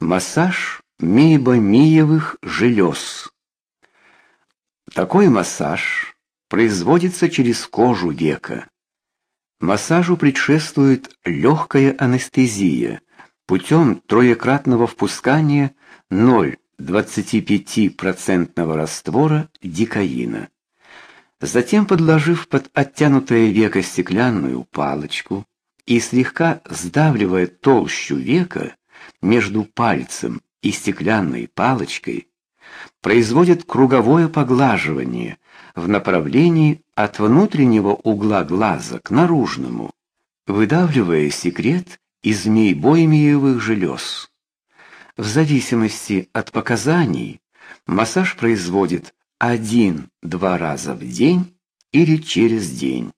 Массаж мейбомиевых желез. Такой массаж производится через кожу века. Массажу предшествует легкая анестезия путем троекратного впускания 0,25% раствора дикаина. Затем, подложив под оттянутое веко стеклянную палочку и слегка сдавливая толщу века между пальцем и стеклянной палочкой, производят круговое поглаживание в направлении от внутреннего угла глаза к наружному, выдавливая секрет из мейбоймиевых желез. В зависимости от показаний массаж производит один-два раза в день или через день.